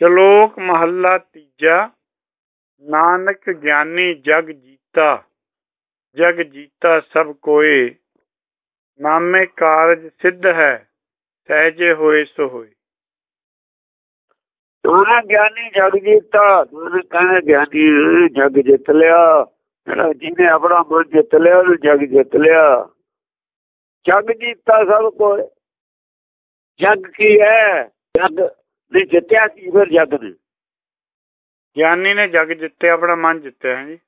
ਸ਼ਲੋਕ ਮਹੱਲਾ ਤੀਜਾ, ਨਾਨਕ ਗਿਆਨੀ ਜਗ ਜੀਤਾ ਜਗ ਜੀਤਾ ਸਭ ਕੋਏ, ਨਾਮੇ ਕਾਰਜ ਸਿੱਧ ਹੈ, ਸਹਿਜੇ ਹੋਏ ਸੋ ਹੋਏ। ਉਹਨਾਂ ਗਿਆਨੀ ਜਗ ਜੀਤਾ ਉਹਨੇ ਕਹਿੰਦੇ ਗਿਆਨੀ ਜਗ ਜਿੱਤ ਲਿਆ, ਜਿਹੜਾ ਜਿਹਨੇ ਆਪਣਾ ਮਨ ਜਿੱਤ ਲਿਆ, ਉਹਨੇ ਜਗ ਜਿੱਤ ਲਿਆ। ਜਗ ਜੀਤਾ ਸਭ ਕੋਲ ਜਗ ਕੀ ਹੈ? ਜਗ ਨੇ ਜਿੱਤਿਆ ਕੀ ਫਿਰ ਜਗ ਨੇ ਗਿਆਨੀ ਨੇ ਜਗ ਜਿੱਤੇ ਆਪਣਾ ਮਨ ਜਿੱਤਿਆ ਹੈ ਜੀ।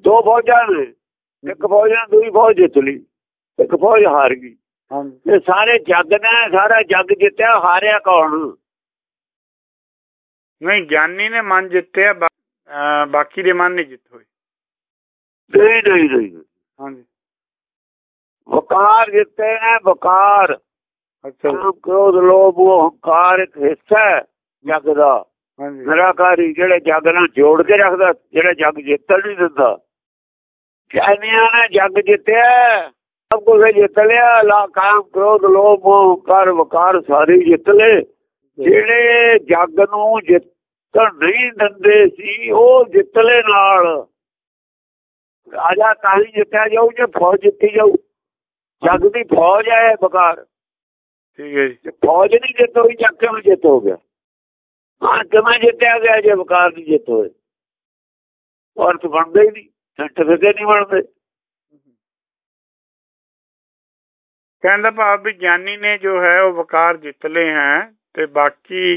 ਦੋ ਫੌਜਾਂ ਨੇ ਇੱਕ ਫੌਜ ਨੇ ਦੂਜੀ ਫੌਜ ਜਿੱਤ ਲਈ ਇੱਕ ਫੌਜ ਹਾਰ ਗਈ। ਹਾਂਜੀ। ਇਹ ਸਾਰੇ ਜੱਗ ਨੇ ਸਾਰਾ ਜੱਗ ਜਿੱਤਿਆ ਹਾਰਿਆ ਕੌਣ? ਨਹੀਂ ਗਿਆਨੀ ਨੇ ਮਨ ਜਿੱਤਿਆ ਬਾ- ਅਹ ਬਾਕੀ ਦੇ ਮਨ ਨਹੀਂ ਜਿੱਤ ਹੋਏ। ਨਹੀਂ ਨਹੀਂ ਨਹੀਂ। ਹਾਂਜੀ। ਵਕਾਰ ਜਿੱਤੇ ਨੇ ਵਕਾਰ। ਅੱਛਾ। ਜੀ, ਕਾਮ ਕ੍ਰੋਧ ਲੋਭ ਉਹ ਹੰਕਾਰ ਇੱਕ ਹਿੱਸਾ ਹੈ ਜੱਗ ਦਾ ਨਿਰਾਕਾਰੀ ਜਿਹੜੇ ਜੱਗ ਨਾਲ ਜੋੜ ਕੇ ਰੱਖਦਾ ਜਿਹੜਾ ਜੱਗ ਜਿੱਤਣ ਨਹੀਂ ਦਿੰਦਾ। ਕਹਿੰਦਿਆਂ ਨੇ ਜੱਗ ਜਿੱਤਿਆ ਸਭ ਕੁਝ ਜਿੱਤ ਲਿਆ। ਲਾ ਕਾਮ ਕ੍ਰੋਧ ਲੋਭ ਹੰਕਾਰ ਵਕਾਰ ਸਾਰੇ ਜਿੱਤ ਲਏ। ਜਿਹੜੇ ਜੱਗ ਨੂੰ ਜਿੱਤਣ ਨਹੀਂ ਦਿੰਦੇ ਸੀ ਉਹ ਜਿੱਤਲੇ ਨਾਲ। ਰਾਜਾ ਤਾਂ ਹੀ ਜਿੱਤਿਆ ਜਾਊ ਜੇ ਫੌਜ ਜਿੱਤੀ ਜਾਊ। ਜੱਗ ਦੀ ਫੌਜ ਹੈ ਬਕਾਰ। ਠੀਕ ਹੈ ਜੀ ਜੇ ਫੌਜ ਨਹੀਂ ਜਿੱਤ ਹੋਈ ਜੱਗ ਕਿਵੇਂ ਜਿੱਤ ਹੋ ਗਿਆ ਹਾਂ ਕਿਵੇਂ ਜਿੱਤਿਆ ਗਿਆ ਜੇ ਬਕਾਰ ਨਹੀਂ ਜਿੱਤ ਹੋਏ ਔਰ ਤਾਂ ਬਣਦੇ ਹੀ ਨਹੀਂ ਸਰਟੀਫਿਕੇਟ ਨਹੀਂ ਬਣਦੇ ਕਹਿੰਦਾ ਭਾਵ ਵੀ ਗਿਆਨੀ ਨੇ ਜੋ ਹੈ ਉਹ ਵਕਾਰ ਜਿੱਤ ਲਏ ਹੈ ਤੇ ਬਾਕੀ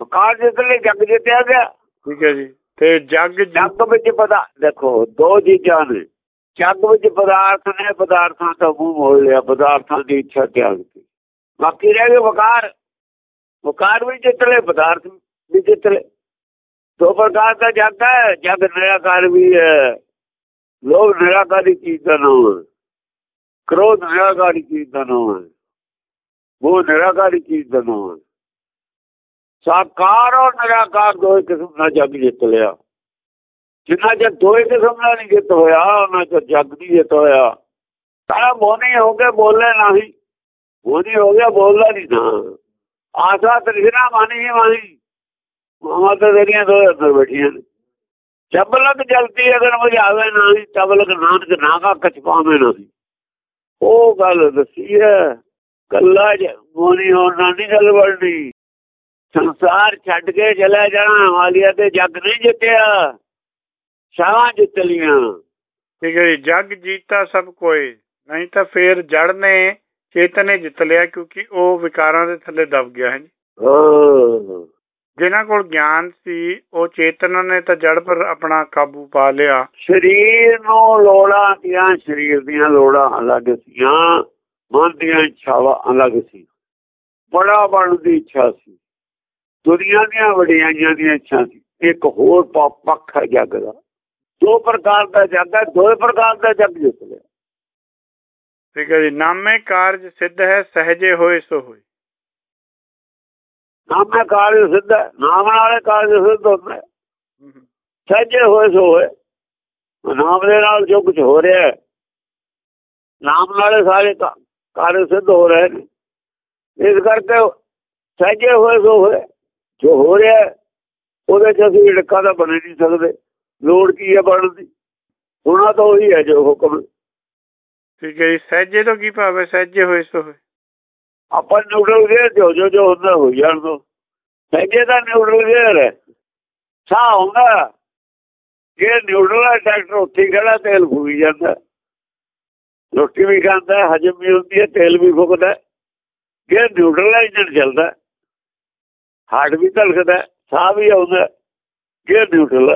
ਬਕਾਰ ਜਿੱਤ ਲਈ ਜੱਗ ਜਿੱਤਿਆ ਗਿਆ ਠੀਕ ਹੈ ਜੀ ਤੇ ਜਗ ਜੀ- ਜੱਗ ਵਿੱਚ ਪਤਾ ਦੇਖੋ ਦੋ ਚੀਜ਼ਾਂ ਨੇ ਜੱਗ ਵਿੱਚ ਪਦਾਰਥ ਨੇ ਪਦਾਰਥਾਂ ਤੋਂ ਮੂੰਹ ਮੋੜ ਲਿਆ ਪਦਾਰਥਾਂ ਦੀ ਇੱਛਾ ਤਿਆਗ ਦਿੱਤੀ ਬਾਕੀ ਰਹਿ ਗਏ ਵਕਾਰ। ਵਕਾਰ ਵੀ ਜਿੱਤ ਲਏ ਪਦਾਰਥ ਵੀ ਜਿੱਤ ਲਏ ਦੋ ਪ੍ਰਕਾਰ ਦਾ ਜਗ ਹੈ, ਜਗ ਨਿਰਾਕਾਰ ਵੀ ਹੈ। ਲੋਭ ਨਿਰਾਕਾਰੀ ਚੀਜ਼ ਦਾ ਨਾਮ ਹੈ। ਕ੍ਰੋਧ ਨਿਰਾਕਾਰੀ ਚੀਜ਼ ਦਾ ਨਾਮ ਹੈ। ਉਹ ਨਿਰਾਕਾਰੀ ਚੀਜ਼ ਦਾ ਨਾਮ ਹੈ। ਸਾਕਾਰ ਔਰ ਨਿਰਾਕਾਰ ਦੋ ਕਿਸਮ ਦਾ ਜਗ ਜਿੱਤ ਲਿਆ। ਜਿੰਨਾ ਚਿਰ ਦੋਏ ਕਿਸਮ ਦਾ ਨਹੀਂ ਜਿੱਤ ਹੋਇਆ, ਉਹਨਾਂ ਚਿਰ ਜੱਗ ਨਹੀਂ ਜਿੱਤ ਹੋਇਆ। ਸਾਰਾ ਮੋਨੀ ਹੋ ਕੇ ਬੋਲੇ ਨਹੀਂ। ਮੋਨੀ ਹੋ ਗਿਆ, ਬੋਲਦਾ ਨਹੀਂ ਨਾ। ਆਸਾ ਤ੍ਰਿਸ਼ਨਾ ਮਾਨੀ ਹੀ ਮਾਨੀ ਮਾਮਾ ਤਾਂ ਤੇਰੀਆਂ ਦੋ ਅੰਦਰ ਬੈਠੀਆਂ ਨੇ। ਜਬ ਲਗ ਜਲਦੀ ਅਗਰ ਮੁਝਾਵੇ ਨਹੀਂ ਤਬ ਲਗ ਨਾਨਕ ਨਾਗਾ ਕਚ ਪਾਵੇਂ ਨਹੀਂ ਉਹ ਗੱਲ ਦੱਸੀ ਹੈ, ਕੱਲਾ ਜ- ਮੋਨੀ ਹੋਣ ਨਹੀਂ ਗੱਲ ਬਣਨੀ ਸੰਸਾਰ ਛੱਡ ਕੇ ਚਲਾ ਜਾਣਾ, ਵਾਲੀਆ ਤੇ ਜੱਗ ਨਹੀਂ ਜਿੱਤਿਆ। ਸ਼ਾਹਾਂ ਜਿੱਤ ਲੀਆਂ ਠੀਕ ਹੈ ਜੀ ਜਗ ਜੀਤਾ ਸਭ ਕੋਈ, ਨਹੀਂ ਤਾਂ ਫੇਰ ਜੜ ਨੇ ਚੇਤਨ ਨੇ ਜਿੱਤ ਲਿਆ ਕਿਉਂਕਿ ਉਹ ਵਿਕਾਰਾਂ ਦੇ ਥੱਲੇ ਦਬ ਗਿਆ ਹੈ ਜੀ। ਜਿਨ੍ਹਾਂ ਕੋਲ ਗਿਆਨ ਸੀ ਉਹ ਚੇਤਨ ਨੇ ਤਾਂ ਜੜ ਪਰ ਆਪਣਾ ਕਾਬੂ ਪਾ ਲਿਆ। ਸਰੀਰ ਨੂੰ ਲੋੜਾਂ ਦੀਆਂ ਸਰੀਰ ਦੀਆਂ ਲੋੜਾਂ ਅਲੱਗ ਸੀਆਂ ਮਨ ਦੀਆਂ ਇੱਛਾਵਾਂ ਅਲੱਗ ਸੀ। ਬੜਾ ਬਣਨ ਦੀ ਇੱਛਾ ਸੀ। ਦੁਨੀਆ ਦੀਆਂ ਵਡਿਆਈਆਂ ਦੀਆਂ ਇੱਛਾ ਸੀ। ਇੱਕ ਹੋਰ ਪੱਖ ਹੈ ਜੱਗ ਦਾ। ਦੋ ਪ੍ਰਕਾਰ ਦਾ ਜੱਗ ਹੈ ਦੋ ਪ੍ਰਕਾਰ ਦਾ ਜੱਗ ਜਿੱਤ ਲਿਆ। ਠੀਕ ਹੈ ਜੀ। ਨਾਮੇ ਕਾਰਜ ਸਿੱਧ ਹੈ ਸਹਜੇ ਹੋਏ ਸੋ ਹੋਏ। ਨਾਮੇ ਕਾਰਜ ਸਿੱਧ ਹੈ, ਨਾਮ ਨਾਲੇ ਕਾਰਜ ਸਿੱਧ ਹੁੰਦਾ। ਸਹਿਜੇ ਹੋਏ ਸੋ ਹੋਏ। ਨਾਮ ਦੇ ਨਾਲ ਜੋ ਕੁਝ ਹੋ ਰਿਹਾ ਹੈ ਨਾਮ ਨਾਲੇ ਸਾਰੇ ਕਾਰਜ ਸਿੱਧ ਹੋ ਰਹੇ ਨੇ। ਇਸ ਕਰਕੇ ਸਹਿਜੇ ਹੋਏ ਸੋ ਹੋਏ। ਜੋ ਹੋ ਰਿਹਾ ਉਹਦੇ ਚ ਅਸੀਂ ਢਕਾ ਦਾ ਬਣ ਨਹੀਂ ਸਕਦੇ। ਲੋੜ ਕੀ ਹੈ ਬਣਨ ਦੀ? ਹੋਣਾ ਤਾਂ ਉਹੀ ਹੈ ਜੋ ਹੁਕਮ। ਠੀਕ ਹੈ ਜੀ ਤੋਂ ਕੀ ਭਾਵ ਹੈ? ਹੋਏ ਸੋ ਆਪਾਂ ਨਿਊਟਰਲ ਗੇਅਰ ਜੋ ਜੋ ਜੋ ਹੁੰਦਾ ਹੋ ਜਾਣ ਦੋ। ਸਹਿਜੇ ਦਾ ਨਿਊਟਰਲ ਗੇਅਰ ਹੈ। ਸਾਹ ਹੁੰਦਾ ਇਹ ਨਿਊਟਰਲ ਹੈ ਉੱਥੇ ਖੜਾ, ਤੇਲ ਫੂਕੀ ਜਾਂਦਾ। ਰੋਟੀ ਵੀ ਖਾਂਦਾ, ਹਜਮ ਵੀ ਹੁੰਦੀ ਹੈ, ਤੇਲ ਵੀ ਫੁਕਦਾ ਇਹ ਨਿਊਟਰਲ ਇੰਜਨ ਚੱਲਦਾ ਹੈ। ਹਾਰਟ ਵੀ ਧੜਕਦਾ ਸਾਹ ਵੀ ਆਉਂਦਾ ਇਹ ਨਿਊਟਰਲ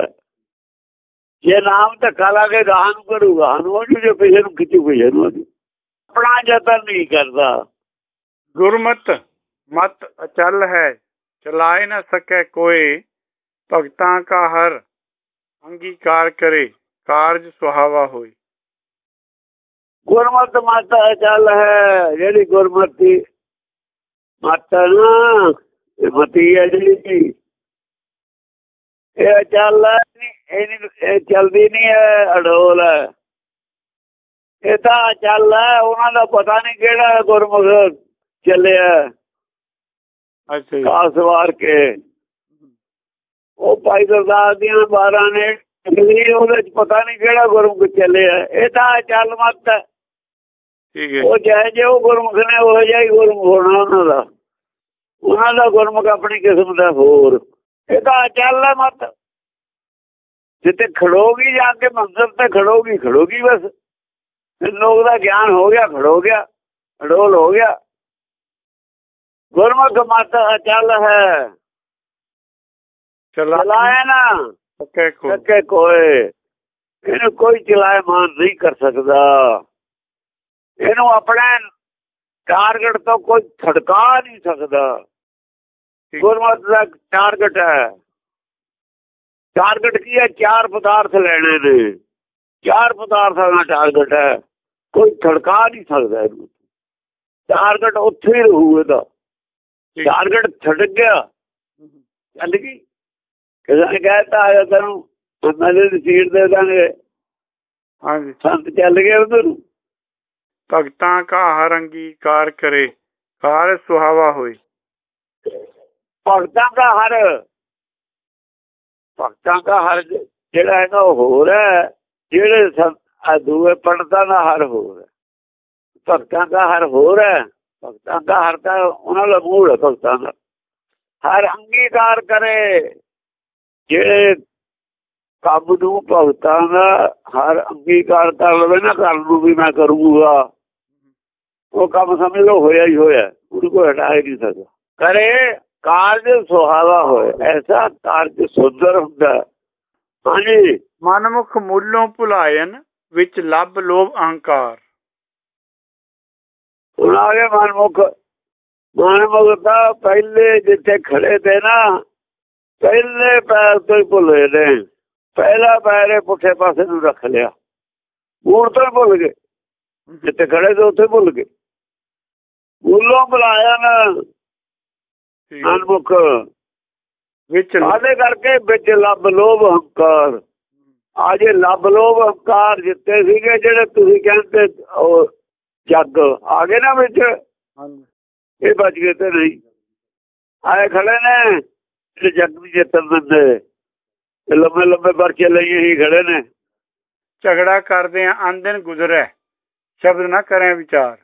ਜੇ ਨਾਮ ਧੱਕਾ ਲਾ ਕੇ ਗਾਹ ਨੂੰ ਕਰੂਗਾ ਨੂੰ ਜੇ ਪਿਛੇ ਨੂੰ ਖਿੱਚੂ ਨੂੰ ਉਹਦੀ। ਆਪਣਾ ਯਤਨ ਨਹੀਂ ਕਰਦਾ। ਗੁਰਮਤ ਮਤ ਅਚਲ ਹੈ ਚਲਾਏ ਨਾ ਸਕੈ ਕੋਏ ਭਗਤਾਂ ਕਾ ਹਰ ਅੰਗੀਕਾਰ ਕਰੇ ਕਾਰਜ ਸੁਹਾਵਾ ਹੋਈ ਗੁਰਮਤ ਮਾਤਾ ਚੱਲ ਹੈ ਜਿਹੜੀ ਗੁਰਮਤੀ ਮਾਤਾ ਨਾ ਮਤੀ ਹੈ ਜਿਹੜੀ ਇਹ ਚੱਲ ਇਹ ਨੀ- ਇਹ ਚਲਦੀ ਨਹੀਂ ਹੈ ਅਡੋਲ। ਇਹ ਤਾਂ ਚੱਲ ਉਹਨਾਂ ਦਾ ਪਤਾ ਨਹੀਂ ਕਿਹੜਾ ਗੁਰਮੁਖ ਚੱਲਿਆ। ਅੱਛਾ ਕਾਸ ਵਾਰ ਕੇ। ਉਹ ਭਾਈ ਗੁਰਦਾਸ ਦੀਆਂ 12 ਨੇ ਨਹੀਂ ਉਹਦੇ ਚ ਪਤਾ ਨਹੀਂ ਕਿਹੜਾ ਗੁਰਮੁਖ ਚੱਲਿਆ। ਇਹ ਤਾਂ ਚੱਲ ਮਤ ਠੀਕ ਹੈ ਉਹ ਜੈ ਜੇ ਉਹ ਗੁਰਮੁਖ ਨੇ ਉਹ ਹੀ ਗੁਰਮੁਖ ਹੋਣਾ ਉਹਨਾਂ ਦਾ। ਉਹਨਾਂ ਦਾ ਗੁਰਮੁਖ ਆਪਣੀ ਕਿਸਮ ਦਾ ਹੋਰ। ਇਹ ਤਾਂ ਚੱਲ ਹੈ ਮਤ। ਜਿੱਤੇ ਖੜੋਗੀ ਜਾ ਕੇ ਮੰਜ਼ਰ ਤੇ ਖੜੋਗੀ ਖੜੋਗੀ ਬਸ। ਲੋਕ ਦਾ ਗਿਆਨ ਹੋ ਗਿਆ ਖੜੋ ਗਿਆ ਅਡੋਲ ਹੋ ਗਿਆ। ਗੁਰਮੁਖ ਮਤ ਅਚਲ ਹੈ। ਚਲਾ। ਚਲਾਏ ਨਾ। ਸਕੇ ਕੋਏ ਇਹਨੂੰ ਕੋਈ ਚਲਾਏ ਮਾਨ ਨਹੀਂ ਕਰ ਸਕਦਾ। ਇਹਨੂੰ ਆਪਣੇ ਟਾਰਗੇਟ ਤੋਂ ਕੋਈ ਛੜਕਾ ਨਹੀਂ ਸਕਦਾ। ਗੁਰਮਤ ਦਾ ਟਾਰਗੇਟ ਹੈ ਟਾਰਗੇਟ ਕੀ ਹੈ ਚਾਰ ਪਦਾਰਥ ਲੈਣੇ ਨੇ ਚਾਰ ਪਦਾਰਥਾਂ ਦਾ ਟਾਰਗੇਟ ਹੈ ਕੋਈ ਛੜਕਾ ਨਹੀਂ ਸਕਦਾ ਇਹਨੂੰ ਟਾਰਗੇਟ ਉੱਥੇ ਹੀ ਰਹੂ ਇਹਦਾ। ਟਾਰਗੇਟ ਛੱਡ ਗਿਆ ਚੱਲ ਗਈ ਕਿਸੇ ਕਹਿਤਾ ਆਇਆ ਤੈਨੂੰ ਮੈਨੇ ਦੀ ਸੀਟ ਦੇ ਦਾਂਗੇ ਹਾਂਜੀ ਸੰਤ ਚੱਲ ਗਏ ਉਧਰ ਭਗਤਾਂ ਕਾ ਹਰ ਅੰਗੀਕਾਰ ਕਰੇ ਕਾਰ ਸੁਹਾਵਾ ਹੋਏ ਭਗਤਾਂ ਦਾ ਹਰ, ਭਗਤਾਂ ਦਾ ਹਰ ਜਿਹੜਾ ਹੈਗਾ ਉਹ ਹੋਰ ਹੈ, ਜਿਹੜੇ ਸੰਤ- ਦੂਏ ਪੰਡਤਾਂ ਦਾ ਹਰ ਹੋਰ ਹੈ। ਭਗਤਾਂ ਦਾ ਹਰ ਹੋਰ ਹੈ, ਭਗਤਾਂ ਦਾ ਹਰ ਤਾਂ ਉਹਨਾਂ ਦਾ ਮੂਲ ਹੈ ਭਗਤਾਂ ਦਾ। ਹਰ ਅੰਗੀਕਾਰ ਕਰੇ, ਜਿਹੜੇ ਕੰਮ ਨੂੰ ਭਗਤਾਂ ਦਾ ਹਰ ਅੰਗੀਕਾਰ ਕਰ ਲਵੇ ਨਾ ਕਰਨ ਨੂੰ ਵੀ ਮੈਂ ਕਰੂੰਗਾ। ਉਹ ਕੰਮ ਸਮਝ ਲਓ ਹੋਇਆ ਹੀ ਹੋਇਆ, ਉਹਨੂੰ ਕੋਈ ਹਟਾ ਹੀ ਨਹੀਂ ਸਕਦਾ। ਕਰੇ ਕਾਰਜ ਸੁਹਾਵਾ ਹੋਏ ਐਸਾ ਕਾਰਜ ਸੁੰਦਰ ਹੁੰਦਾ। ਹਾਂਜੀ। ਮਨਮੁਖ ਮੂਲੋਂ ਭੁਲਾਇਨ ਵਿੱਚ ਲੱਭ ਲੋਭ ਅਹੰਕਾਰ। ਗਏ ਮਨਮੁਖ। ਮਨਮੁਖ ਤਾਂ ਪਹਿਲੇ ਜਿੱਥੇ ਖੜੇ ਤੇ ਨਾ ਪਹਿਲੇ ਪੈਰ ਤੋਂ ਹੀ ਭੁੱਲੇ ਨੇ। ਪਹਿਲਾ ਪੈਰ ਇਹ ਪੁੱਠੇ ਪਾਸੇ ਨੂੰ ਰੱਖ ਲਿਆ। ਮੂਲ ਤੋਂ ਭੁੱਲ ਗਏ। ਜਿੱਥੇ ਖੜੇ ਤੇ ਉੱਥੇ ਭੁੱਲ ਗਏ। ਮੂਲੋਂ ਬੁਲਾਇਆ ਨਾ ਠੀਕ ਹੈ। ਮਨਮੁਖ ਵਿੱਚ ਆਦੇ ਕਰਕੇ ਵਿੱਚ ਲੱਭ ਲੋਭ ਹੰਕਾਰ। ਆਜੇ ਲੱਭ ਲੋਭ ਹੰਕਾਰ ਜਿੱਤੇ ਸੀਗੇ ਜਿਹੜੇ ਤੁਸੀਂ ਕਹਿੰਦੇ ਉਹ ਜੱਗ। ਆ ਗਏ ਨਾ ਵਿੱਚ? ਇਹ ਬਚ ਗਏ ਤੇ ਨਹੀਂ। ਆਏ ਖੜੇ ਨੇ ਜਿਹੜੇ ਜੱਗ ਦੀ ਜਿੱਤਣ ਦਿੰਦੇ। ਲੰਮੇ ਲੰਮੇ ਪਰਚੇ ਲਈ ਹੀ ਖੜੇ ਨੇ। ਝਗੜਾ ਕਰਦੇ ਆ ਅੰਦਨ ਗੁਜ਼ਰੈ। ਸ਼ਬਦ ਨਾ ਕਰੇ ਵਿਚਾਰ।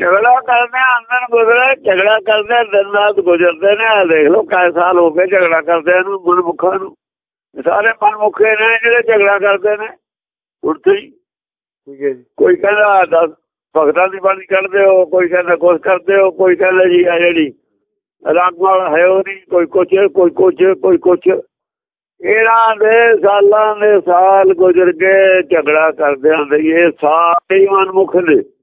ਝਗੜਾ ਕਰਦੇ ਆ, ਅੰਦਰ ਗੁਜ਼ਰੇ ਝਗੜਾ ਕਰਦੇ ਦਿਨ ਰਾਤ ਗੁਜ਼ਰਦੇ ਨੇ ਆ ਦੇਖ ਲਓ ਕਈ ਸਾਲ ਹੋ ਗਏ ਝਗੜਾ ਕਰਦੇ ਨੂੰ ਮਨਮੁਖਾਂ ਨੂੰ। ਸਾਰੇ ਮਨਮੁਖੇ ਨੇ ਜਿਹੜੇ ਝਗੜਾ ਕਰਦੇ ਨੇ। ਉੱਠੇ ਹੀ। ਠੀਕ ਹੈ ਜੀ। ਕੋਈ ਕਹਿੰਦਾ ਦਸ ਭਗਤਾਂ ਦੀ ਬਾਣੀ ਕੱਢਦੇ ਹੋ ਕੋਈ ਕਹਿੰਦਾ ਕੁਛ ਕਰਦੇ ਹੋ ਕੋਈ ਕਹਿੰਦਾ ਜੀ ਆ ਜਿਹੜੀ ਰੰਗ ਵਾਲਾ ਹੈ ਉਹ ਨਹੀਂ ਕੋਈ ਕੁਛ ਕੋਈ ਕੁਛ ਕੋਈ ਕੁਛ। ਇਹਨਾਂ ਦੇ ਸਾਲਾਂ ਦੇ ਸਾਲ ਗੁਜ਼ਰ ਗਏ ਝਗੜਾ ਕਰਦੇ ਹੁੰਦੇ ਇਹ ਸਾਰੇ ਮਨਮੁਖ ਨੇ।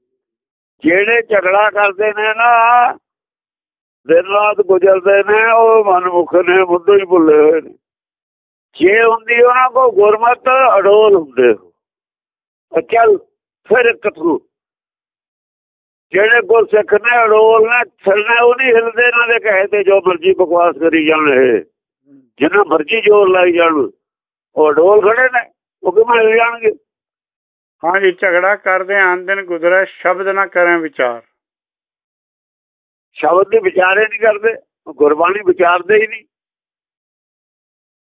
ਜਿਹੜੇ ਝਗੜਾ ਕਰਦੇ ਨੇ ਨਾ, ਦਿਨ ਰਾਤ ਗੁਜ਼ਰਦੇ ਨੇ, ਉਹ ਮਨਮੁਖ ਨੇ ਮੁੱਢੋਂ ਹੀ ਭੁੱਲੇ ਹੋਏ ਨੇ। ਜੇ ਹੁੰਦੀ ਉਹਨਾਂ ਕੋ ਗੁਰਮਤ, ਅਡੋਲ ਹੁੰਦੇ ਚੱਲ ਫਿਰ ਕਥੂ ਜਿਹੜੇ ਗੁਰਸਿੱਖ ਨੇ ਅਡੋਲ ਨੇ ਛਲਣਾ ਉਹ ਨਹੀਂ ਹਿਲਦੇ, ਇਹਨਾਂ ਦੇ ਕਹੇ ਤੇ ਜੋ ਮਰਜ਼ੀ ਬਕਵਾਸ ਕਰੀ ਜਾਣ ਇਹ। ਜਿੰਨਾ ਮਰਜ਼ੀ ਜ਼ੋਰ ਲਾਈ ਜਾਣ, ਉਹ ਅਡੋਲ ਖੜੇ ਨੇ, ਉਹ ਕਿਵੇਂ ਹਿਲ ਜਾਣਗੇ? ਹਾਂਜੀ ਝਗੜਾ ਕਰਦੇ ਆ ਅੰਦਨ ਗੁਜ਼ਰੈ ਸ਼ਬਦ ਨਾ ਕਰੇ ਵਿਚਾਰ। ਸ਼ਬਦ ਦੇ ਵਿਚਾਰੇ ਨਹੀਂ ਕਰਦੇ ਗੁਰਬਾਣੀ ਵਿਚਾਰਦੇ ਹੀ ਨਹੀਂ।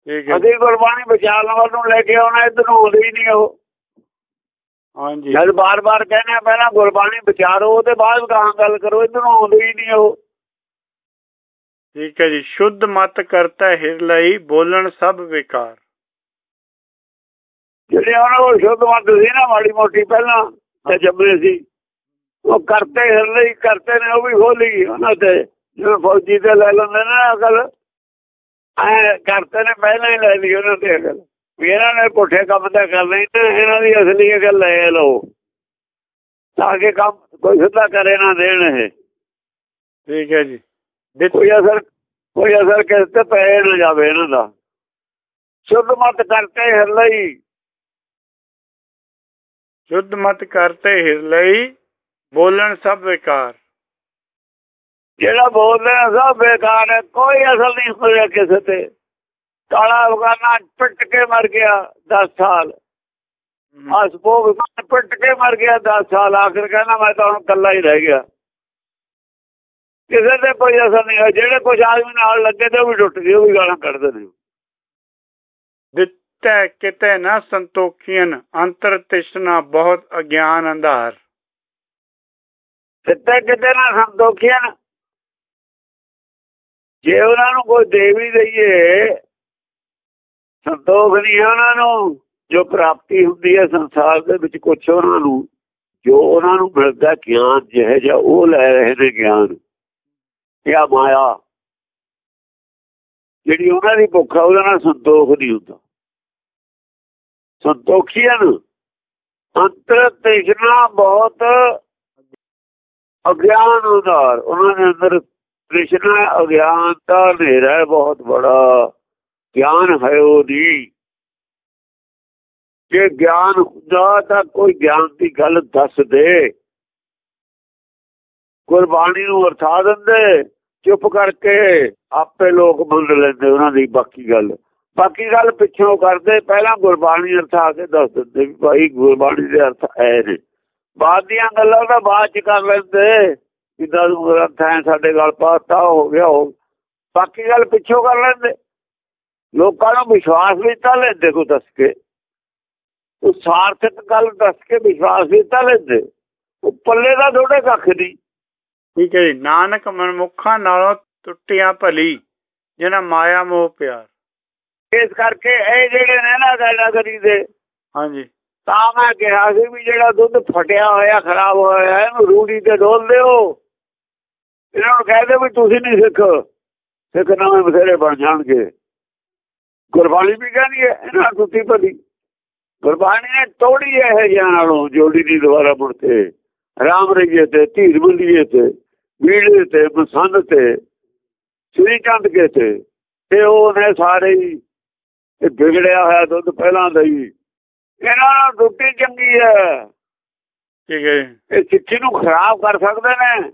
ਠੀਕ ਹੈ ਅਸੀਂ ਗੁਰਬਾਣੀ ਵਿਚਾਰਨ ਵੱਲ ਨੂੰ ਲੈ ਕੇ ਆਉਣਾ ਇੱਧਰ ਨੂੰ ਆਉਂਦੇ ਹੀ ਨਹੀਂ ਉਹ। ਹਾਂਜੀ। ਜਦ ਬਾਰ-ਬਾਰ ਕਹਿੰਦੇ ਪਹਿਲਾਂ ਗੁਰਬਾਣੀ ਵਿਚਾਰੋ ਉਹਦੇ ਬਾਅਦ ਗਾਹਾਂ ਗੱਲ ਕਰੋ ਇੱਧਰ ਨੂੰ ਆਉਂਦੇ ਹੀ ਨਹੀਂ ਉਹ। ਠੀਕ ਹੈ ਜੀ ਸ਼ੁੱਧ ਮਤ ਕਰਤਾ ਹਿਰ ਲਈ ਬੋਲਣ ਸਭ ਵਿਕਾਰ। ਜਿਹੜੇ ਉਹਨਾਂ ਕੋਲ ਸ਼ੁੱਧ ਮਤ ਸੀ ਨਾ ਮਾੜੀ ਮੋਟੀ ਪਹਿਲਾਂ ਤੇ ਜੰਮੇ ਸੀ ਉਹ ਕਰਤੇ ਹਿਰ ਲਈ ਕਰਤੇ ਨੇ ਉਹ ਵੀ ਖੋਲੀ ਉਹਨਾਂ ਤੇ। ਜਿਵੇਂ ਫੌਜੀ ਤੇ ਲੈ ਲੈਂਦੇ ਨੇ ਅਕਲ ਐ ਕਰਤੇ ਨੇ ਪਹਿਲਾਂ ਹੀ ਲੈ ਲਈ ਉਹਨਾਂ ਤੇ ਅਕਲ। ਇਹਨਾਂ ਨੇ ਪੁੱਠੇ ਕੰਮ ਤਾਂ ਕਰਨਾ ਹੀ ਤੇ ਇਹਨਾਂ ਦੀ ਅਸਲੀ ਅਕਲ ਲੈ ਲਓ। ਤਾਂ ਕਿ ਕੰਮ ਕੋਈ ਸਿੱਧਾ ਕਰੇ ਨਾ ਦੇਣ ਇਹ। ਠੀਕ ਹੈ ਜੀ। ਕੋਈ ਅਸਰ ਕੋਈ ਅਸਰ ਕਿਸੇ ਤੇ ਪੈ ਨਾ ਜਾਵੇ ਇਹਨਾਂ ਦਾ। ਸ਼ੁੱਧ ਮਤ ਕਰਤੇ ਹਿਰ ਸ਼ੁੱਧ ਮਤ ਕਰਤੇ ਹਿਰ ਲਈ ਬੋਲਣ ਸਭ ਵਿਕਾਰ ਜਿਹੜਾ ਬੋਲਦੇ ਸਭ ਬੇਕਾਰ ਹੈ ਕੋਈ ਅਸਲ ਨਹੀਂ ਹੋਇਆ ਕਿਸੇ ਤੇ। ਕਾਲਾ ਅਫਗਾਨਾ ਪਿੱਟ ਕੇ ਮਰ ਗਿਆ 10 ਸਾਲ। ਹਸਪੋਗ ਪਿੱਟ ਕੇ ਮਰ ਗਿਆ 10 ਸਾਲ। ਆਖਰ ਕਹਿੰਦਾ ਮੈਂ ਤਾਂ ਹੁਣ ਕੱਲਾ ਹੀ ਰਹਿ ਗਿਆ। ਕਿਸੇ ਤੇ ਕੋਈ ਅਸਰ ਨਹੀਂ ਹੋਇਆ। ਜਿਹੜੇ ਕੁਝ ਆਦਮੀ ਨਾਲ ਲੱਗੇ ਤੇ ਉਹ ਵੀ ਟੁੱਟ ਗਏ ਉਹ ਵੀ ਗਾਲਾਂ ਕੱਢਦੇ ਨੇ। ਦਿੱਤੈ ਕਿਤੇ ਨਾ ਸੰਤੋਖੀਆਂ ਅੰਤਰ ਤਿਸ਼ਨਾ ਬਹੁਤ ਅਗਿਆਨ ਅੰਧਾਰ। ਦਿੱਤੇ ਕਿਤੇ ਨਾ ਸੰਤੋਖੀਆਂ। ਜੇ ਉਹਨਾਂ ਨੂੰ ਕੋਈ ਦੇਵੀ ਦਈਏ, ਸੰਤੋਖ ਨਹੀਂ ਉਹਨਾਂ ਨੂੰ। ਜੋ ਪ੍ਰਾਪਤੀ ਹੁੰਦੀ ਹੈ ਸੰਸਾਰ ਦੇ ਵਿੱਚ ਕੁਝ ਉਹਨਾਂ ਨੂੰ, ਜੋ ਉਹਨਾਂ ਨੂੰ ਮਿਲਦਾ ਗਿਆਨ, ਜਿਹੇ ਜਿਹਾ ਉਹ ਲੈ ਰਹੇ ਨੇ ਗਿਆਨ। ਇਹ ਮਾਇਆ। ਜਿਹੜੀ ਉਹਨਾਂ ਦੀ ਭੁੱਖ ਆ, ਉਹਦਾ ਨਾਲ ਸੰਤੋਖ ਨਹੀਂ ਹੁੰਦਾ। ਸੰਤੋਖੀਆਂ ਅੰਤਰ ਤ੍ਰਿਸ਼ਨਾ ਬਹੁਤ ਅਗਿਆਨ ਉਦਾਰ। ਉਹਨਾਂ ਦੇ ਅੰਦਰ ਤ੍ਰਿਸ਼ਨਾ ਅਗਿਆਨ ਅਗਿਆਨਤਾ, ਹਨੇਰਾ ਬਹੁਤ ਬੜਾ ਗਿਆਨ ਹੈ ਉਹਦੀ। ਜੇ ਗਿਆਨ ਹੁੰਦਾ ਤਾਂ ਕੋਈ ਗਿਆਨ ਦੀ ਗੱਲ ਦੱਸ ਦੇ। ਗੁਰਬਾਣੀ ਨੂੰ ਅਰਥਾ ਦਿੰਦੇ। ਚੁੱਪ ਕਰਕੇ ਆਪੇ ਲੋਕ ਮੰਨ ਲੈਂਦੇ ਉਹਨਾਂ ਦੀ ਬਾਕੀ ਗੱਲ। ਬਾਕੀ ਗੱਲ ਪਿੱਛੋਂ ਕਰਦੇ, ਪਹਿਲਾਂ ਗੁਰਬਾਣੀ ਅਰਥ ਆ ਕੇ ਦੱਸ ਦਿੰਦੇ ਵੀ ਭਾਈ ਗੁਰਬਾਣੀ ਦੇ ਅਰਥ ਐ ਨੇ। ਬਾਅਦ ਦੀਆਂ ਗੱਲਾਂ ਤਾਂ ਬਾਅਦ ਚ ਕਰ ਲੈਂਦੇ। ਜਿੱਦਾਂ ਗ੍ਰੰਥ ਹੈ ਸਾਡੇ ਗੱਲ ਪਾਤਾ, ਹੋ ਗਿਆ, ਹੋ ਬਾਕੀ ਗੱਲ ਪਿੱਛੋਂ ਕਰ ਲੈਂਦੇ। ਲੋਕਾਂ ਨੂੰ ਵਿਸ਼ਵਾਸ ਵੀ ਤਾਂ ਲੈਂਦੇ ਕੋ ਦੱਸ ਕੇ। ਉਹ ਸਾਰਥਕ ਗੱਲ ਦੱਸ ਕੇ ਵਿਸ਼ਵਾਸ ਵੀ ਤਾਂ ਲੈਂਦੇ। ਉਹ ਪੱਲੇ ਦਾ ਥੋੜੇ ਕੱਖ ਨਹੀਂ ਠੀਕ ਹੈ ਜੀ। ਨਾਨਕ ਮਨਮੁਖਾਂ ਨਾਲੋਂ ਟੁੱਟੀਆਂ ਭਲੀ, ਜਿਹਨਾਂ ਮਾਇਆ ਮੋਹ ਪਿਆਰ। ਇਸ ਕਰਕੇ ਇਹ ਜਿਹੜੇ ਨੇ ਨਾ ਗੱਲਾਂ ਕਰੀਦੇ ਹਾਂਜੀ। ਤਾਂ ਮੈਂ ਕਿਹਾ ਸੀ ਵੀ ਜਿਹੜਾ ਦੁੱਧ ਫਟਿਆ ਹੋਇਆ ਖਰਾਬ ਹੋਇਆ ਇਹਨੂੰ ਰੂੜੀ ਤੇ ਡੋਲ ਦਿਓ। ਇਹਨਾਂ ਨੂੰ ਕਹਦੇ ਵੀ ਤੁਸੀਂ ਨਹੀਂ ਸਿੱਖ। ਸਿੱਖ ਨਵੇਂ ਬਥੇਰੇ ਬਣ ਜਾਣਗੇ। ਗੁਰਬਾਣੀ ਵੀ ਕਹਿੰਦੀ ਹੈ ਇਹਨਾਂ ਟੁੱਟੀ ਭਲੀ। ਗੁਰਬਾਣੀ ਨੇ ਤੋੜੀ ਇਹ ਜਿਹਾਂ ਨਾਲੋਂ ਜੋੜੀ ਦੀ ਦੁਬਾਰਾ ਮੁੜ ਕੇ। ਰਾਮ ਰਈਏ ਤੇ ਧੀਰ ਬੁੱਲੀਏ ਤੇ ਵੀੜੇ ਤੇ ਬਸੰਦ ਤੇ ਸ੍ਰੀ ਚੰਦ ਕੇ ਤੇ। ਤੇ ਉਹਨੇ ਸਾਰੇ ਹੀ ਇਹ ਵਿਗੜਿਆ ਹੋਇਆ ਦੁੱਧ ਪਹਿਲਾਂ ਦਾ ਹੀ। ਇਹਨਾਂ ਨੂੰ ਟੁੱਟੀ ਚੰਗੀ ਹੈ। ਠੀਕ ਹੈ ਇਹ ਸਿੱਖੀ ਨੂੰ ਖਰਾਬ ਕਰ ਸਕਦੇ ਨੇ।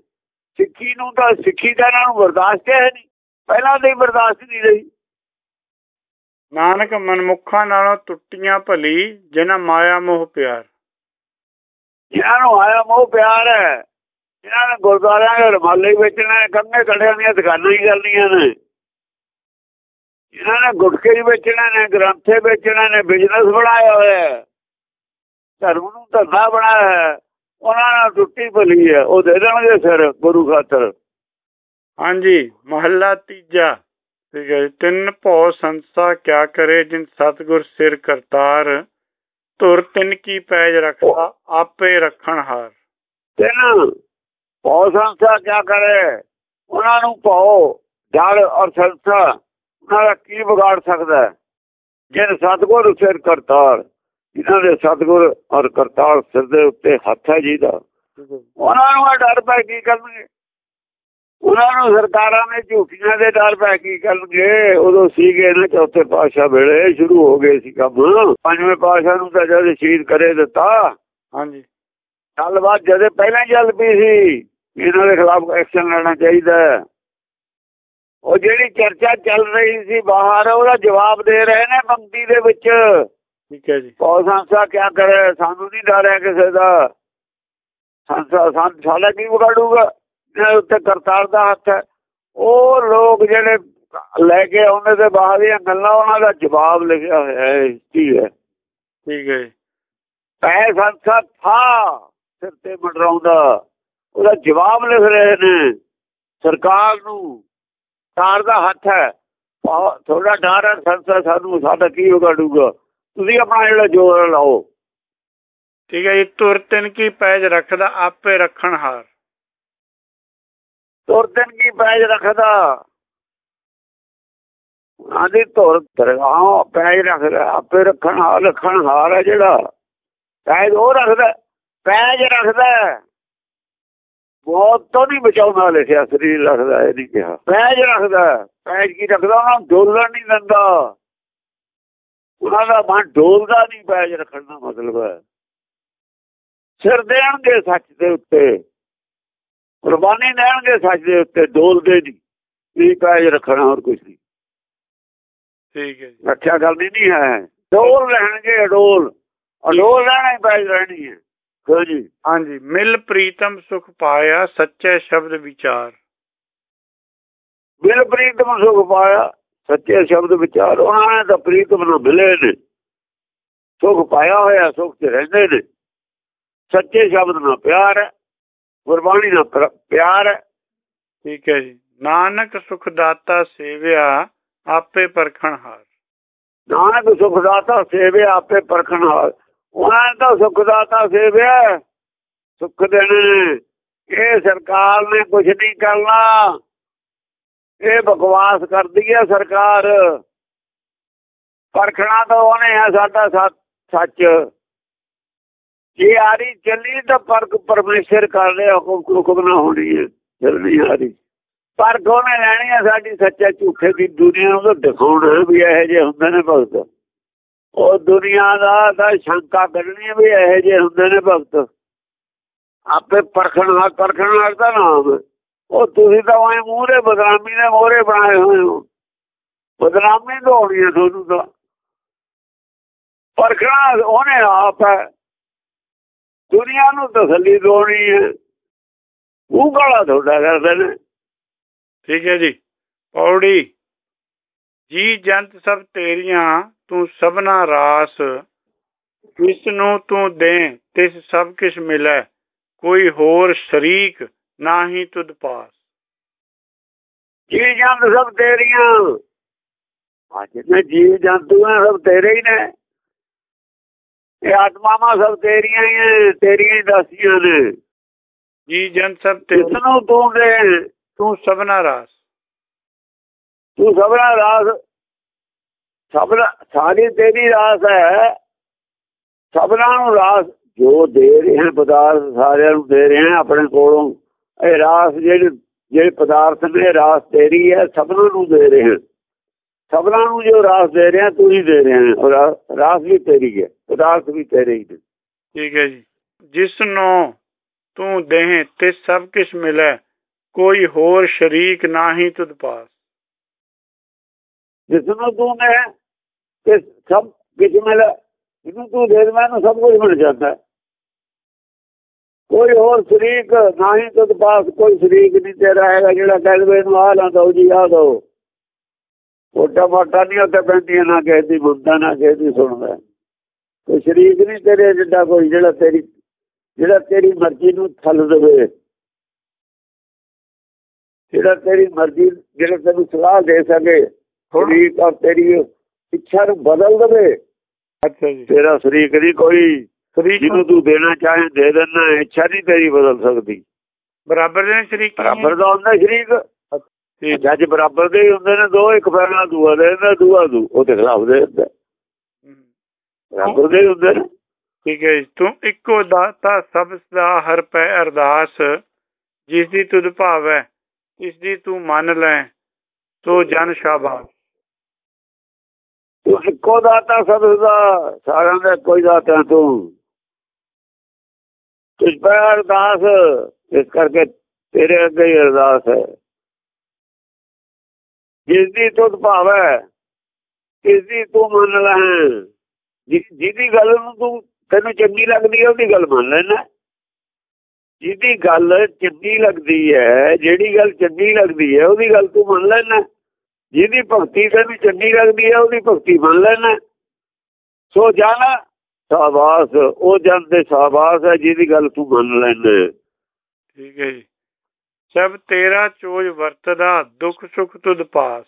ਸਿੱਖੀ ਨੂੰ ਤਾਂ ਸਿੱਖੀ ਦਾ ਇਹਨਾਂ ਨੂੰ ਬਰਦਾਸ਼ਤ ਹੈ ਨਹੀਂ। ਪਹਿਲਾਂ ਦੇ ਬਰਦਾਸ਼ਤ ਨਹੀਂ ਰਹੀ। ਨਾਨਕ ਮਨਮੁਖਾਂ ਨਾਲੋਂ ਟੁੱਟੀਆਂ ਭਲੀ ਜਿਹਨਾਂ ਮਾਇਆ ਮੋਹ ਪਿਆਰ। ਇਹਨਾਂ ਨੂੰ ਆਇਆ ਮੋਹ ਪਿਆਰ ਹੈ ਇਹਨਾਂ ਨੇ ਗੁਰਦੁਆਰਿਆਂ ਦੇ ਰਮਾਲੇ ਵੇਚਣਾ ਕੰਨੇ ਕੜਿਆਂ ਦੀਆਂ ਦੁਕਾਨਾਂ ਹੀ ਕਰਨੀਆਂ ਨੇ। ਇਹਨਾਂ ਨੇ ਗੁਟਕੇ ਹੀ ਵੇਚਣਾ ਨੇ ਗ੍ਰੰਥੇ ਵੇਚਣਾ ਨੇ ਬਿਜ਼ਨਸ ਬਣਾਇਆ ਹੋਇਆ ਧਰਮ ਨੂੰ ਧੰਦਾ ਬਣਾਇਆ ਹੈ। ਉਹਨਾਂ ਨਾਲ ਟੁੱਟੀ ਭਲੀ ਹੈ। ਉਹ ਦੇ ਦੇਣਗੇ ਸਿਰ ਗੁਰੂ ਖਾਤਰ। ਹਾਂਜੀ ਮਹੱਲਾ ਤੀਜਾ। ਠੀਕ ਹੈ ਤਿੰਨ ਭਉ ਸੰਸਾ ਕਿਆ ਕਰੇ ਜਿਨ ਸਤਗੁਰ ਸਿਰ ਕਰਤਾਰ। ਧੁਰ ਤਿੰਨ ਕੀ ਪੈਜ ਰੱਖਦਾ? ਆਪੇ ਰੱਖਣ ਹਾਰ। ਤਿੰਨ ਭਉ ਸੰਸਾ ਕਿਆ ਕਰੇ? ਉਹਨਾਂ ਨੂੰ ਭਉ ਜੜ ਔਰ ਸੰਸਾ। ਉਹਨਾਂ ਦਾ ਕੀ ਵਿਗਾੜ ਸਕਦਾ ਜਿਨ ਸਤਗੁਰ ਸਿਰ ਕਰਤਾਰ ਇਹਨਾਂ ਦੇ ਸਤਗੁਰ ਔਰ ਕਰਤਾਰ ਸਿਰ ਦੇ ਉੱਤੇ ਹੱਥ ਹੈ ਜੀ ਦਾ ਉਹਨਾਂ ਨੂੰ ਡਰ ਪੈ ਕੀ ਕਰਨਗੇ? ਉਹਨਾਂ ਨੂੰ ਸਰਕਾਰਾਂ ਨੇ ਝੂਠੀਆਂ ਦੇ ਡਰ ਪੈ ਕੀ ਕਰਨਗੇ? ਉਦੋਂ ਸੀਗੇ ਨਾ ਚੌਥੇ ਪਾਸ਼ਾ ਵੇਲੇ ਸ਼ੁਰੂ ਹੋ ਗਏ ਸੀ ਕੰਮ। ਪੰਜਵੇਂ ਪਾਸ਼ਾ ਨੂੰ ਤਾਂ ਜਦ ਸ਼ਹੀਦ ਕਰੇ ਦਿੱਤਾ। ਹਾਂਜੀ। ਗੱਲਬਾਤ ਜਦੇ ਪਹਿਲਾਂ ਚੱਲ ਪਈ ਸੀ ਇਹਨਾਂ ਦੇ ਖਿਲਾਫ ਐਕਸ਼ਨ ਲੈਣਾ ਚਾਹੀਦਾ ਉਹ ਜਿਹੜੀ ਚਰਚਾ ਚੱਲ ਰਹੀ ਸੀ ਬਾਹਰ ਉਹਦਾ ਜਵਾਬ ਦੇ ਰਹੇ ਨੇ ਪੰਕਤੀ ਦੇ ਵਿੱਚ। ਠੀਕ ਹੈ ਜੀ। ਪੌਲ ਸੰਸਾ ਕੀ ਕਰੇ? ਸਾਨੂੰ ਨਹੀਂ ਡਰ ਹੈ ਕਿਸੇ ਦਾ। ਸੰਸਾ ਸਾਡਾ ਕੀ ਵਿਗਾੜੂਗਾ? ਇਹਨਾਂ ਉੱਤੇ ਕਰਤਾਰ ਦਾ ਹੱਥ ਹੈ। ਉਹ ਲੋਕ ਜਿਹੜੇ ਲੈ ਕੇ ਆਉਂਦੇ ਤੇ ਬਾਹਰ ਦੀਆਂ ਗੱਲਾਂ ਉਹਨਾਂ ਦਾ ਜਵਾਬ ਲਿਖਿਆ ਹੋਇਆ ਹੈ ਕੀ ਹੈ। ਠੀਕ ਹੈ ਪੈ ਸੰਸਾ ਥਾ ਸਿਰ ਤੇ ਮੰਡਰਾਉਂਦਾ। ਉਹਦਾ ਜਵਾਬ ਲਿਖ ਰਹੇ ਨੇ ਸਰਕਾਰ ਨੂੰ। ਸਰਕਾਰ ਦਾ ਹੱਥ ਹੈ। ਥੋੜਾ ਡਰ ਹੈ ਸੰਸਾ ਸਾਨੂੰ ਸਾਡਾ ਕੀ ਵਿਗਾੜੂਗਾ ਤੁਸੀਂ ਆਪਣਾ ਜਿਹੜਾ ਜੋਰ ਲਾਓ। ਠੀਕ ਹੈ ਜੀ ਤੁਰ ਤਿੰਨ ਕੀ ਪੈਜ ਰੱਖਦਾ ਆਪੇ ਰੱਖਣ ਹਾਰ। ਤੁਰ ਤਿੰਨ ਕੀ ਪੈਜ ਰੱਖਦਾ। ਆਦੀ ਤੁਰ ਦਰਗਾਹ ਪੈਜ ਰੱਖਦਾ ਆਪੇ ਰੱਖਣ ਹਾਰ ਰੱਖਣ ਹਾਰ ਹੈ ਜਿਹੜਾ। ਪੈਜ ਉਹ ਰੱਖਦਾ ਪੈਜ ਰੱਖਦਾ। ਬਹੁਤ ਤੋਂ ਨਹੀਂ ਬਚਾਉਂਦਾ ਲਿਖਿਆ ਸਰੀਰ ਰੱਖਦਾ ਇਹ ਨਹੀਂ ਕਿਹਾ। ਪੈਜ ਰੱਖਦਾ ਪੈਜ ਕੀ ਰੱਖਦਾ? ਉਹਨਾਂ ਨੂੰ ਡੋਲਣ ਨਹੀਂ ਦਿੰਦਾ। ਉਹਨਾਂ ਦਾ ਮਨ ਡੋਲਦਾ ਨਹੀਂ ਪੈਜ ਰੱਖਣ ਦਾ ਮਤਲਬ। ਹੈ ਸਿਰ ਦੇਣਗੇ ਸੱਚ ਦੇ ਉੱਤੇ। ਕੁਰਬਾਨੀ ਦੇਣਗੇ ਸੱਚ ਦੇ ਉੱਤੇ ਡੋਲਦੇ ਨਹੀਂ। ਇਹ ਪੈਜ ਰੱਖਣਾ ਹੋਰ ਕੁਝ ਨਹੀਂ। ਠੀਕ ਹੈ ਰੱਖਿਆ ਗੱਲ ਨਹੀਂ ਹੈ। ਡੋਲ ਰਹਿਣਗੇ ਡੋਲ। ਅਡੋਲ ਰਹਿਣਾ ਪੈਜ ਰਹਿਣੀ ਹੈ। ਹਾਂਜੀ ਹਾਂਜੀ। ਮਿਲ ਪ੍ਰੀਤਮ ਸੁਖ ਪਾਇਆ ਸੱਚੇ ਸ਼ਬਦ ਵਿਚਾਰ। ਬਿਲ ਪ੍ਰੀਤਮ ਸੁਖ ਪਾਇਆ ਸੱਚੇ ਸ਼ਬਦ ਵਿਚਾਰ। ਉਹਨਾਂ ਨੇ ਤਾਂ ਪ੍ਰੀਤਮ ਨੂੰ ਮਿਲੇ ਨੇ। ਸੁਖ ਪਾਇਆ ਹੋਇਆ ਸੁਖ ਤੇ ਰਹਿੰਦੇ ਨੇ। ਸੱਚੇ ਸ਼ਬਦ ਨਾਲ ਪਿਆਰ ਹੈ ਗੁਰਬਾਣੀ ਨਾਲ ਪਿਆਰ ਹੈ। ਠੀਕ ਹੈ ਜੀ। ਨਾਨਕ ਸੁਖ ਦਾਤਾ ਸੇਵਿਆ ਆਪੇ ਪਰਖਣ ਹਾਰ। ਨਾਨਕ ਸੁਖ ਦਾਤਾ ਸੇਵਿਆ ਆਪੇ ਪਰਖਣ ਹਾਰ। ਉਹਨਾਂ ਨੇ ਤਾਂ ਸੁਖ ਦਾਤਾ ਸੇਵਿਆ ਸੁਖ ਦੇਣੇ ਇਹ ਸਰਕਾਰ ਨੇ ਕੁਝ ਨਹੀਂ ਕਰਨਾ। ਇਹ ਬਕਵਾਸ ਕਰਦੀ ਹੈ ਸਰਕਾਰ। ਪਰਖਣਾ ਤਾਂ ਉਹਨੇ ਆ ਸਾਡਾ ਸੱਚ ਜੇ ਆਰੀ ਚੱਲੀ ਤਾਂ ਪਰਖ ਪਰਮੇਸ਼ਰ ਕਰ ਰਿਹਾ ਹੁਕਮ ਹੁਕਮ ਨਾ ਹੋਣੀ ਹੈ। ਜਲਦੀ ਆਰੀ। ਪਰ ਕੋਨੇ ਲੈਣੀ ਹੈ ਸਾਡੀ ਸੱਚਾ ਝੂਠੇ ਦੀ ਦੁਨੀਆ ਨੂੰ ਦਿਖਾਉਣਾ ਵੀ ਇਹੋ ਜਿਹੇ ਹੁੰਦੇ ਨੇ ਭਗਤ। ਉਹ ਦੁਨੀਆ ਦਾ ਤਾਂ ਸ਼ੰਕਾ ਕਰਨੀ ਵੀ ਇਹੋ ਜਿਹੇ ਹੁੰਦੇ ਨੇ ਭਗਤ। ਆਪੇ ਪਰਖਣ ਦਾ ਪਰਖਣ ਦਾ ਨਾਮ ਉਹ ਤੁਸੀਂ ਤਾਂ ਉਹ ਮੂਹਰੇ ਬਦਨਾਮੀ ਦੇ ਮੋਹਰੇ ਬਣਾਏ ਹੋਏ ਹੋ। ਬਦਨਾਮੀ ਦੋੜੀ ਹੈ ਤੁਹਾਨੂੰ ਤਾਂ। ਪਰਖਣਾ ਉਹਨੇ ਆਪ ਹੈ। ਦੁਨੀਆ ਨੂੰ ਤਸੱਲੀ ਦੋਣੀ ਹੈ। ਉਹ ਗਾਲਾ ਤੁਹਾਡਾ ਕਰਦੇ ਨੇ। ਠੀਕ ਹੈ ਜੀ। ਪੌੜੀ, ਜੀ ਜੰਤ ਸਭ ਤੇਰੀਆਂ। ਤੂੰ ਸਭਨਾ ਰਾਸ ਇਸ ਨੂੰ ਤੂੰ ਦੇ ਤਿਸ ਸਭ ਕਿਛ ਮਿਲੇ ਕੋਈ ਹੋਰ ਸ਼ਰੀਕ ਨਾ ਹੀ ਤੁਧ ਪਾਸ। ਜੀ ਜੰਤ ਸਭ ਤੇਰੀਆਂ। ਅੱਜ ਨੇ ਜੀਵ ਜੰਤੂ ਨੇ ਸਭ ਤੇਰੇ ਹੀ ਨੇ। ਇਹ ਆਤਮਾਵਾਂ ਸਭ ਤੇਰੀਆਂ ਹੀ ਤੇਰੀਆਂ ਹੀ ਦਸੀਆਂ ਨੇ। ਜੀ ਜੰਤ ਸਭ ਤੇਰੀਆਂ ਨੂੰ ਤੂੰ ਦੇ ਤੂੰ ਸਭਨਾ ਰਾਸ। ਤੂੰ ਸਭਨਾ ਰਾਸ ਸਭਨਾ ਸਾਰੀ ਤੇਰੀ ਰਾਸ ਹੈ। ਸਭਨਾ ਨੂੰ ਰਾਸ ਜੋ ਦੇ ਰਹੇ ਪਦਾਰਥ ਸਾਰਿਆਂ ਨੂੰ ਦੇ ਰਹੇ ਆਪਣੇ ਕੋਲੋਂ। ਇਹ ਰਾਸ ਜਿਹੜੇ ਜਿਹੜੇ ਪਦਾਰਥ ਨੇ ਰਾਸ ਤੇਰੀ ਹੈ, ਸਭਨਾ ਨੂੰ ਦੇ ਰਹੇ ਹਨ। ਨੂੰ ਜੋ ਰਾਸ ਦੇ ਰਹੇ ਤੂੰ ਹੀ ਦੇ ਰਹੇ ਹੈ ਰਾਸ ਵੀ ਤੇਰੀ ਹੈ, ਪਦਾਰਥ ਵੀ ਤੇਰੇ ਹੀ ਨੇ। ਠੀਕ ਹੈ ਜੀ। ਜਿਸ ਨੂੰ ਤੂੰ ਦੇਹ, ਤੇ ਸਭ ਕੁਝ ਮਿਲੇ। ਕੋਈ ਹੋਰ ਸ਼ਰੀਕ ਨਾ ਹੀ ਤੁਧ ਪਾਸ। ਜਿਸ ਨੂੰ ਤੂੰ ਨੇ ਤੇ ਸਭ ਕੁਝ ਮਿਲੇ, ਜਿਹਨੂੰ ਤੂੰ ਦੇ ਮੈਨੂੰ ਸਭ ਕੁਝ ਮਿਲ ਜਾਂਦਾ। ਕੋਈ ਹੋਰ ਸ਼ਰੀਕ ਨਾ ਹੀ ਪਾਸ, ਕੋਈ ਸ਼ਰੀਕ ਨਹੀਂ ਤੇਰਾ ਹੈਗਾ ਜਿਹੜਾ ਕਹਿੰਦੇ ਨੂੰ ਆ ਲਾਂ ਦੋ ਜੀ ਆ ਦੋ ਛੋਟਾ ਮੋਟਾ ਨਹੀਂ ਉੱਤੇ ਪੈਂਦੀਆਂ, ਨਾ ਕਿਸੇ ਦੀ ਬੁੱਧਾ ਨਾ ਕਿਸੇ ਦੀ ਸੁਣਦਾ। ਕੋਈ ਸ਼ਰੀਕ ਨਹੀਂ ਤੇਰੇ ਜਿੱਡਾ ਕੋਈ, ਜਿਹੜਾ ਤੇਰੀ ਜਿਹੜਾ ਤੇਰੀ ਮਰਜ਼ੀ ਨੂੰ ਥੱਲ ਦੇਵੇ। ਜਿਹੜਾ ਤੇਰੀ ਮਰਜ਼ੀ, ਜਿਹੜਾ ਤੈਨੂੰ ਸਲਾਹ ਦੇ ਸਕੇ। ਸ਼ਰੀਕ ਔਰ ਤੇਰੀ ਇੱਛਾ ਨੂੰ ਬਦਲ ਦੇਵੇ। ਅੱਛਾ ਜੀ। ਤੇਰਾ ਸ਼ਰੀਕ ਨਹੀਂ ਕੋਈ ਜਿਹਨੂੰ ਤੂੰ ਦੇਣਾ ਚਾਹੇ ਦੇ ਦੇਣਾ ਇੱਛਾ ਨਹੀਂ ਤੇਰੀ ਬਦਲ ਸਕਦੀ। ਬਰਾਬਰ ਦੇ ਸ਼ਰੀਕ ਬਰਾਬਰ ਦਾ ਹੁੰਦਾ ਸ਼ਰੀਕ ਜੱਜ ਬਰਾਬਰ ਦੇ ਹੁੰਦੇ ਨੇ ਦੋ ਇੱਕ ਪਹਿਲਾਂ ਦੂਆ ਦੇ ਦਿੰਦਾ ਦੂਆ ਦੂ ਉਹ ਤੇ ਖਿਲਾਫ ਦੇ ਦਿੰਦਾ। ਬਰਾਬਰ ਦੇ ਹੁੰਦੇ ਨੇ। ਠੀਕ ਹੈ ਤੂੰ ਇੱਕੋ ਦਾਤਾ ਸਭ ਦਾ ਹਰ ਪੈ ਅਰਦਾਸ ਜਿਸ ਦੀ ਤੁਧ ਭਾਵ ਹੈ ਇਸ ਦੀ ਤੂੰ ਮੰਨ ਲੈ ਤੋ ਜਨ ਸ਼ਾਬਾਸ਼। ਤੂੰ ਇੱਕੋ ਦਾਤਾ ਸਭ ਦਾ, ਸਾਰਿਆਂ ਦਾ ਕੋਈ ਦਾਤਾ ਤੂੰ। ਤੁਝ ਪੈ ਅਰਦਾਸ, ਇਸ ਕਰਕੇ ਤੇਰੇ ਅੱਗੇ ਹੀ ਅਰਦਾਸ ਹੈ। ਜਿਸ ਦੀ ਤੁਧ ਭਾਵ ਹੈ ਇਸ ਦੀ ਤੂੰ ਮੰਨ ਲੈ। ਜਿਹਦੀ ਗੱਲ ਨੂੰ ਤੂੰ, ਤੈਨੂੰ ਚੰਗੀ ਲੱਗਦੀ ਹੈ, ਉਹਦੀ ਗੱਲ ਮੰਨ ਲੈਣਾ। ਜਿਹਦੀ ਗੱਲ ਚੰਗੀ ਲੱਗਦੀ ਹੈ, ਜਿਹੜੀ ਗੱਲ ਚੰਗੀ ਲੱਗਦੀ ਹੈ, ਉਹਦੀ ਗੱਲ ਤੂੰ ਮੰਨ ਲੈਣਾ। ਜਿਹਦੀ ਭਗਤੀ ਤੈਨੂੰ ਚੰਗੀ ਲੱਗਦੀ ਹੈ ਉਹਦੀ ਭਗਤੀ ਮੰਨ ਲੈਣਾ ਸੋ ਜਾਣਾ ਸਾਬਾਸ ਉਹ ਜਨ ਦੇ ਸਾਬਾਸ ਹੈ ਜਿਹਦੀ ਗੱਲ ਤੂੰ ਮੰਨ ਲੈਣਾ ਠੀਕ ਹੈ ਜੀ। ਸਭ ਤੇਰਾ ਚੋਜ ਵਰਤਦਾ ਦੁੱਖ ਸੁਖ ਤੁਧ ਪਾਸ।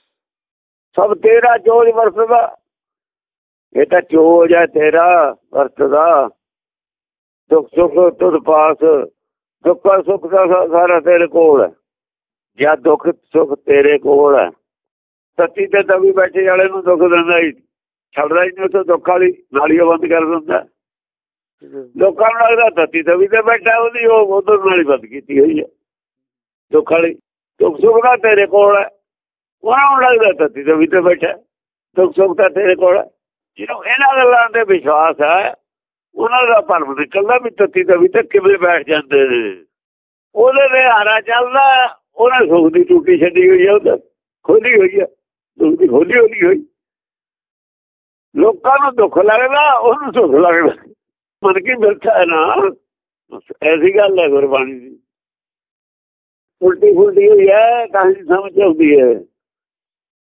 ਸਭ ਤੇਰਾ ਚੋਜ ਵਰਤਦਾ ਇਹ ਤਾਂ ਚੋਜ ਹੈ ਤੇਰਾ ਵਰਤਦਾ। ਦੁੱਖ ਸੁਖ ਤੁਧ ਪਾਸ ਦੁੱਖ ਸੁਖ ਦਾ ਸਾਰਾ ਤੇਰੇ ਕੋਲ ਹੈ। ਜਾਂ ਦੁੱਖ ਸੁਖ ਤੇਰੇ ਕੋਲ ਹੈ। ਸੱਤੀ ਤੇ ਤਵੀ ਬੈਠੇ ਵਾਲੇ ਨੂੰ ਦੁੱਖ ਦਿੰਦਾ ਹੀ ਛੱਡਦਾ ਹੀ ਨਹੀਂ ਉੱਥੇ ਦੁੱਖ ਵਾਲੀ ਨਾਲੀ ਬੰਦ ਕਰ ਦਿੰਦਾ। ਲੋਕਾਂ ਨੂੰ ਲੱਗਦਾ ਤੱਤੀ ਤਵੀ ਤੇ ਬੈਠਾ, ਉਹਦੀ ਉਹ ਉਧਰ ਨਾਲੀ ਬੰਦ ਕੀਤੀ ਹੋਈ ਹੈ। ਦੁੱਖ ਵਾਲੀ, ਦੁੱਖ ਸੁਖ ਦਾ ਤੇਰੇ ਕੋਲ ਹੈ। ਉਹਨਾਂ ਨੂੰ ਲੱਗਦਾ ਤੱਤੀ ਤਵੀ ਤੇ ਬੈਠਾ? ਦੁੱਖ ਸੁਖ ਤਾਂ ਤੇਰੇ ਕੋਲ ਹੈ। ਜਿਹਨੂੰ ਇਹਨਾਂ ਗੱਲਾਂ ਤੇ ਵਿਸ਼ਵਾਸ ਹੈ, ਉਹਨਾਂ ਦਾ ਭਰਮ ਨਿਕਲਦਾ ਵੀ ਤੱਤੀ ਤਵੀ ਤੇ ਕਿਵੇਂ ਬੈਠ ਜਾਂਦੇ ਨੇ। ਉਹਦੇ ਦੇ ਹਾਰਾ ਚੱਲਦਾ, ਉਹਨੇ ਸੁਖ ਦੀ ਟੂਟੀ ਛੱਡੀ ਹੋਈ ਹੈ, ਉਹਦਾ ਖੋਲੀ ਹੋਈ ਹੈ। ਦੁੱਖ ਦੀ ਖੋਲੀ ਹੋਈ। ਲੋਕਾਂ ਨੂੰ ਦੁੱਖ ਲੱਗਦਾ ਉਹਨੂੰ ਸੁੱਖ ਲੱਗਦਾ। ਮਨ ਕੀ ਮਿਲਦਾ ਹੈ ਨਾ ਐਸੀ ਗੱਲ ਹੈ ਗੁਰਬਾਣੀ ਦੀ। ਉਲਟੀ ਫੁਲਟੀ ਹੋਈ ਹੈ ਕਹਾਣੀ ਸਮਝ ਆਉਂਦੀ ਹੈ।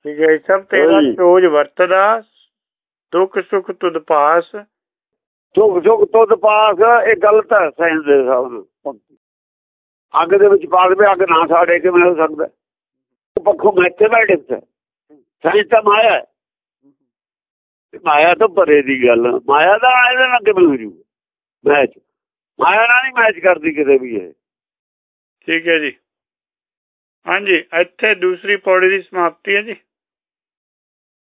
ਠੀਕ ਹੈ ਜੀ, ਸਭ ਤੇਰਾ। ਚੋਜ ਵਰਤਦਾ ਦੁੱਖ ਸੁਖ ਤੁਧ ਪਾਸ। ਸੁਖ ਸੁਖ ਤੁਧ ਪਾਸ ਇਹ ਗਲਤ ਹੈ ਸਾਇੰਸ ਦੇ ਹਿਸਾਬ ਨਾਲ। ਅੱਗ ਦੇ ਵਿੱਚ ਪਾ ਦੇਵੇ ਅੱਗ ਨਾ ਸਾੜੇ ਕਿਵੇਂ ਹੋ ਸਕਦਾ? ਪੱਖੋਂ ਮੈਥਮੈਟਿਕਸ ਹੈ ਸਾਇੰਸ ਤਾਂ ਮਾਇਆ ਹੈ। ਮਾਇਆ ਤੋਂ ਪਰੇ ਦੀ ਗੱਲ ਮਾਇਆ ਦਾ ਇਹਦੇ ਨਾਲ ਕਿਵੇਂ ਹੋ ਜੂ ਮੈਚ। ਮਾਇਆ ਨਾਲ ਨਹੀਂ ਮੈਚ ਕਰਦੀ ਕਿਤੇ ਵੀ ਇਹ। ਠੀਕ ਹੈ ਜੀ। ਹਾਂਜੀ, ਇੱਥੇ ਦੂਸਰੀ ਪੌੜੀ ਦੀ ਸਮਾਪਤੀ ਹੈ ਜੀ।